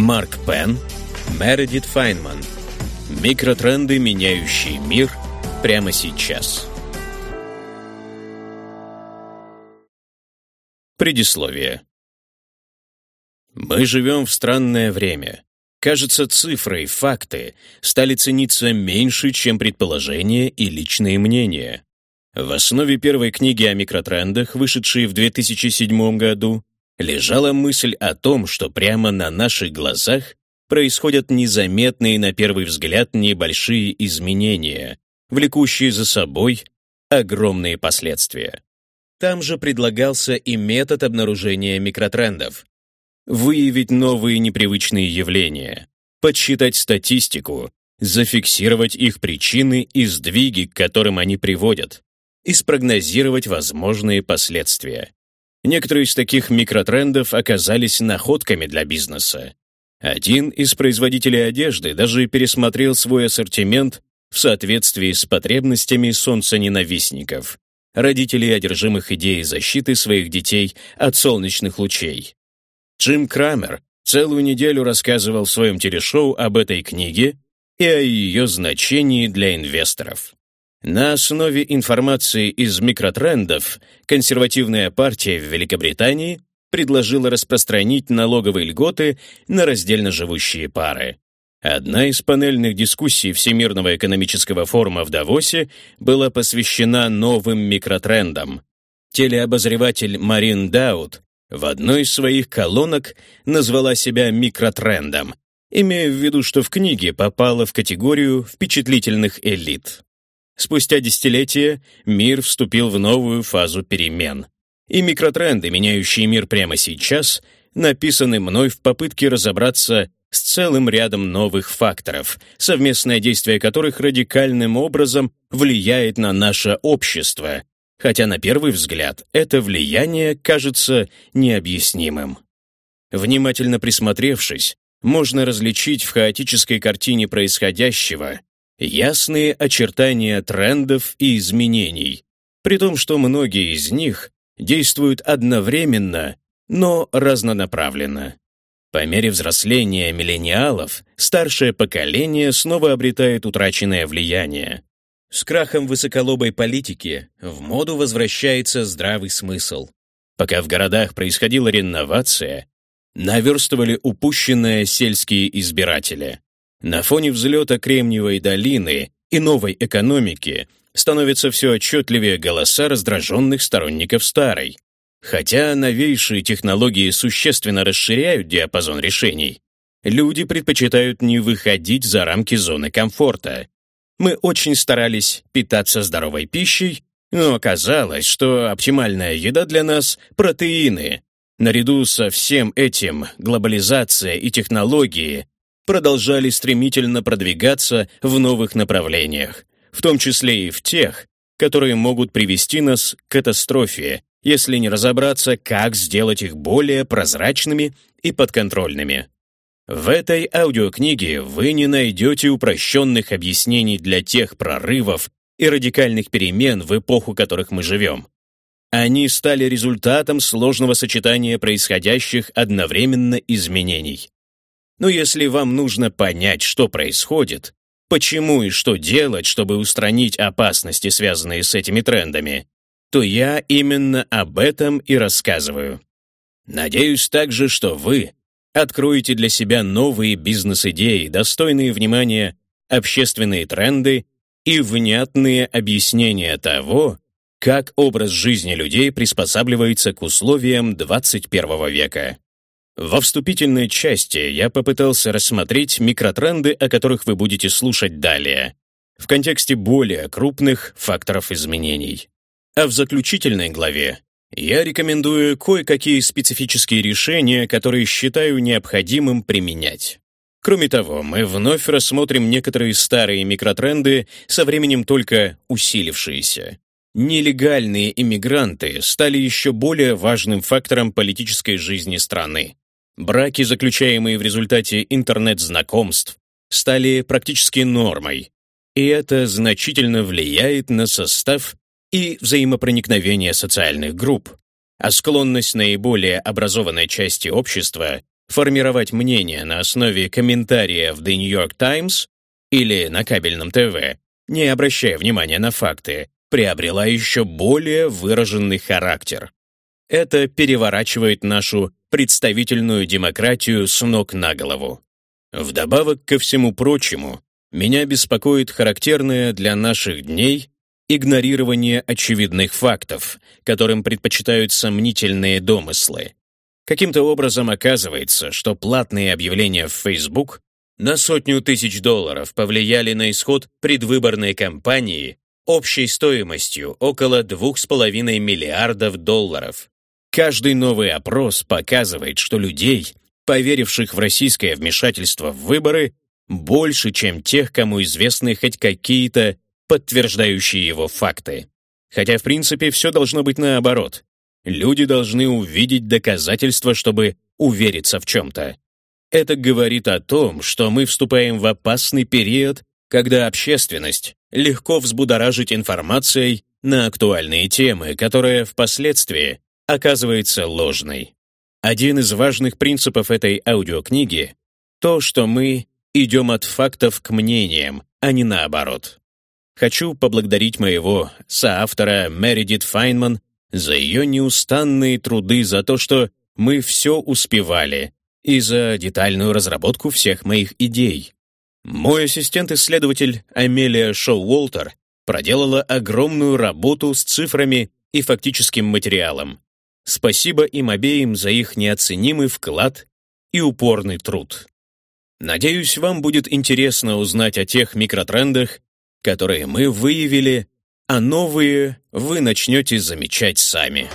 Марк Пен, Мередит Файнман. Микротренды, меняющие мир прямо сейчас. Предисловие. Мы живем в странное время. Кажется, цифры и факты стали цениться меньше, чем предположения и личные мнения. В основе первой книги о микротрендах, вышедшей в 2007 году, лежала мысль о том, что прямо на наших глазах происходят незаметные на первый взгляд небольшие изменения, влекущие за собой огромные последствия. Там же предлагался и метод обнаружения микротрендов. Выявить новые непривычные явления, подсчитать статистику, зафиксировать их причины и сдвиги, к которым они приводят, и спрогнозировать возможные последствия. Некоторые из таких микротрендов оказались находками для бизнеса. Один из производителей одежды даже пересмотрел свой ассортимент в соответствии с потребностями солнцененавистников, родителей, одержимых идеей защиты своих детей от солнечных лучей. Джим Крамер целую неделю рассказывал в своем телешоу об этой книге и о ее значении для инвесторов. На основе информации из микротрендов консервативная партия в Великобритании предложила распространить налоговые льготы на раздельно живущие пары. Одна из панельных дискуссий Всемирного экономического форума в Давосе была посвящена новым микротрендам. Телеобозреватель Марин Даут в одной из своих колонок назвала себя микротрендом, имея в виду, что в книге попала в категорию впечатлительных элит. Спустя десятилетия мир вступил в новую фазу перемен. И микротренды, меняющие мир прямо сейчас, написаны мной в попытке разобраться с целым рядом новых факторов, совместное действие которых радикальным образом влияет на наше общество, хотя на первый взгляд это влияние кажется необъяснимым. Внимательно присмотревшись, можно различить в хаотической картине происходящего ясные очертания трендов и изменений, при том, что многие из них действуют одновременно, но разнонаправленно. По мере взросления миллениалов старшее поколение снова обретает утраченное влияние. С крахом высоколобой политики в моду возвращается здравый смысл. Пока в городах происходила реновация, наверстывали упущенное сельские избиратели. На фоне взлета Кремниевой долины и новой экономики становятся все отчетливее голоса раздраженных сторонников старой. Хотя новейшие технологии существенно расширяют диапазон решений, люди предпочитают не выходить за рамки зоны комфорта. Мы очень старались питаться здоровой пищей, но оказалось, что оптимальная еда для нас — протеины. Наряду со всем этим глобализация и технологии продолжали стремительно продвигаться в новых направлениях, в том числе и в тех, которые могут привести нас к катастрофе, если не разобраться, как сделать их более прозрачными и подконтрольными. В этой аудиокниге вы не найдете упрощенных объяснений для тех прорывов и радикальных перемен в эпоху которых мы живем. Они стали результатом сложного сочетания происходящих одновременно изменений. Но если вам нужно понять, что происходит, почему и что делать, чтобы устранить опасности, связанные с этими трендами, то я именно об этом и рассказываю. Надеюсь также, что вы откроете для себя новые бизнес-идеи, достойные внимания, общественные тренды и внятные объяснения того, как образ жизни людей приспосабливается к условиям 21 века. Во вступительной части я попытался рассмотреть микротренды, о которых вы будете слушать далее, в контексте более крупных факторов изменений. А в заключительной главе я рекомендую кое-какие специфические решения, которые считаю необходимым применять. Кроме того, мы вновь рассмотрим некоторые старые микротренды, со временем только усилившиеся. Нелегальные иммигранты стали еще более важным фактором политической жизни страны. Браки, заключаемые в результате интернет-знакомств, стали практически нормой, и это значительно влияет на состав и взаимопроникновение социальных групп, а склонность наиболее образованной части общества формировать мнение на основе комментариев The New York Times или на кабельном ТВ, не обращая внимания на факты, приобрела еще более выраженный характер. Это переворачивает нашу представительную демократию с ног на голову. Вдобавок ко всему прочему, меня беспокоит характерное для наших дней игнорирование очевидных фактов, которым предпочитают сомнительные домыслы. Каким-то образом оказывается, что платные объявления в Facebook на сотню тысяч долларов повлияли на исход предвыборной кампании общей стоимостью около 2,5 миллиардов долларов. Каждый новый опрос показывает, что людей, поверивших в российское вмешательство в выборы, больше, чем тех, кому известны хоть какие-то подтверждающие его факты. Хотя, в принципе, все должно быть наоборот. Люди должны увидеть доказательства, чтобы увериться в чем-то. Это говорит о том, что мы вступаем в опасный период, когда общественность легко взбудоражить информацией на актуальные темы, которая впоследствии оказывается ложной. Один из важных принципов этой аудиокниги — то, что мы идем от фактов к мнениям, а не наоборот. Хочу поблагодарить моего соавтора Мередит Файнман за ее неустанные труды, за то, что мы все успевали, и за детальную разработку всех моих идей. Мой ассистент-исследователь Амелия Шоу-Уолтер проделала огромную работу с цифрами и фактическим материалом. Спасибо им обеим за их неоценимый вклад и упорный труд. Надеюсь, вам будет интересно узнать о тех микротрендах, которые мы выявили, а новые вы начнете замечать сами.